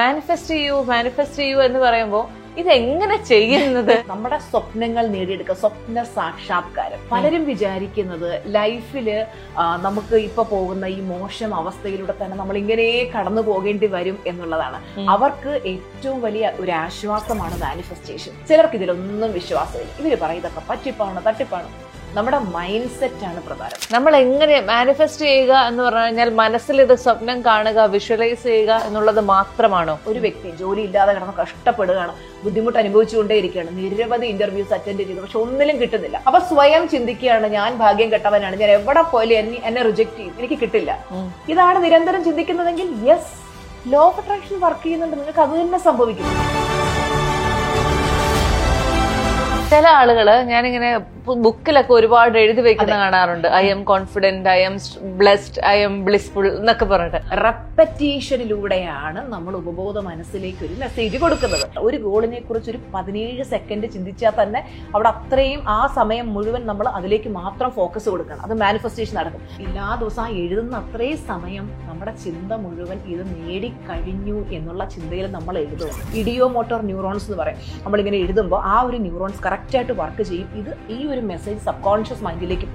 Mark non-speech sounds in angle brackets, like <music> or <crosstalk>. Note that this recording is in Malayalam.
മാനിഫെസ്റ്റ് ചെയ്യൂ മാനിഫെസ്റ്റ് ചെയ്യൂ എന്ന് പറയുമ്പോൾ ഇതെങ്ങനെ ചെയ്യുന്നത്? <laughs> നമ്മുടെ സ്വപ്നങ്ങൾ നേടിയെടുക്കുക സ്വപ്ന സാക്ഷാത്കാരം. പലരും വിചാരിക്കുന്നത് ലൈഫിൽ നമുക്ക് ഇപ്പൊ പോകുന്ന ഈ മോശം അവസ്ഥയിലൂടെ തന്നെ നമ്മൾ ഇങ്ങനെ കടന്നു പോകേണ്ടി വരും എന്നുള്ളതാണ്. അവർക്ക് ഏറ്റവും വലിയ ഒരു ആശ്വാസമാണ് മാനിഫെസ്റ്റേഷൻ ചിലർക്ക് ഇതിലൊന്നും വിശ്വാസമില്ല. ഇവർ പറയും ഇതൊക്കെ പറ്റിപ്പാണ് തട്ടിപ്പാണ്? നമ്മുടെ മൈൻഡ് സെറ്റ് ആണ് പ്രധാനം. നമ്മൾ എങ്ങനെ മാനിഫെസ്റ്റ് ചെയ്യുക എന്ന് പറഞ്ഞു കഴിഞ്ഞാൽ മനസ്സിൽ ഇത് സ്വപ്നം കാണുക വിഷ്വലൈസ് ചെയ്യുക എന്നുള്ളത് മാത്രമാണോ? ഒരു വ്യക്തി ജോലി ഇല്ലാതെ കിടന്ന് കഷ്ടപ്പെടുകയാണ് ബുദ്ധിമുട്ട് അനുഭവിച്ചുകൊണ്ടേയിരിക്കുകയാണ് നിരവധി ഇന്റർവ്യൂസ് അറ്റൻഡ് ചെയ്തു പക്ഷെ ഒന്നിലും കിട്ടുന്നില്ല. അപ്പൊ സ്വയം ചിന്തിക്കുകയാണ് ഞാൻ ഭാഗ്യം കെട്ടവനാണ് ഞാൻ എവിടെ പോയാലും എന്നെ എന്നെ റിജക്ട് ചെയ്യും എനിക്ക് കിട്ടില്ല. ഇതാണ് നിരന്തരം ചിന്തിക്കുന്നതെങ്കിൽ yes law of attraction work ചെയ്യുന്നുണ്ട് നിങ്ങൾക്ക് അത് തന്നെ സംഭവിക്കും. ചില ആളുകൾ ഞാനിങ്ങനെ ബുക്കിലൊക്കെ ഒരുപാട് എഴുതി വെക്കുന്ന കാണാറുണ്ട്. I'm confident I'm blessed I'm blissful എന്നൊക്കെ പറഞ്ഞിട്ട്. റെപ്പറ്റീഷനിലൂടെയാണ് നമ്മൾ ഉപബോധ മനസ്സിലേക്ക് ഒരു മെസ്സേജ് കൊടുക്കുന്നത്. ഒരു ഗോളിനെ കുറിച്ച് ഒരു പതിനേഴ് സെക്കൻഡ് ചിന്തിച്ചാൽ തന്നെ അവിടെ അത്രയും ആ സമയം മുഴുവൻ നമ്മൾ അതിലേക്ക് മാത്രം ഫോക്കസ് കൊടുക്കണം. അത് മാനിഫെസ്റ്റേഷൻ നടക്കും. എല്ലാ ദിവസവും ആ എഴുതുന്ന അത്രയും സമയം നമ്മുടെ ചിന്ത മുഴുവൻ ഇത് നേടിക്കഴിഞ്ഞു എന്നുള്ള ചിന്തയിൽ നമ്മൾ എഴുതും. ഇഡിയോ മോട്ടോർ ന്യൂറോൺസ് എന്ന് പറയും. നമ്മളിങ്ങനെ എഴുതുമ്പോൾ ആ ഒരു ന്യൂറോൺസ് കറക്റ്റായിട്ട് വർക്ക് ചെയ്യും. ഇത് ഈ ഒരു മെസ്സേജ് സബ് കോൺഷ്യസ് മൈൻഡിലേക്ക് പോകും.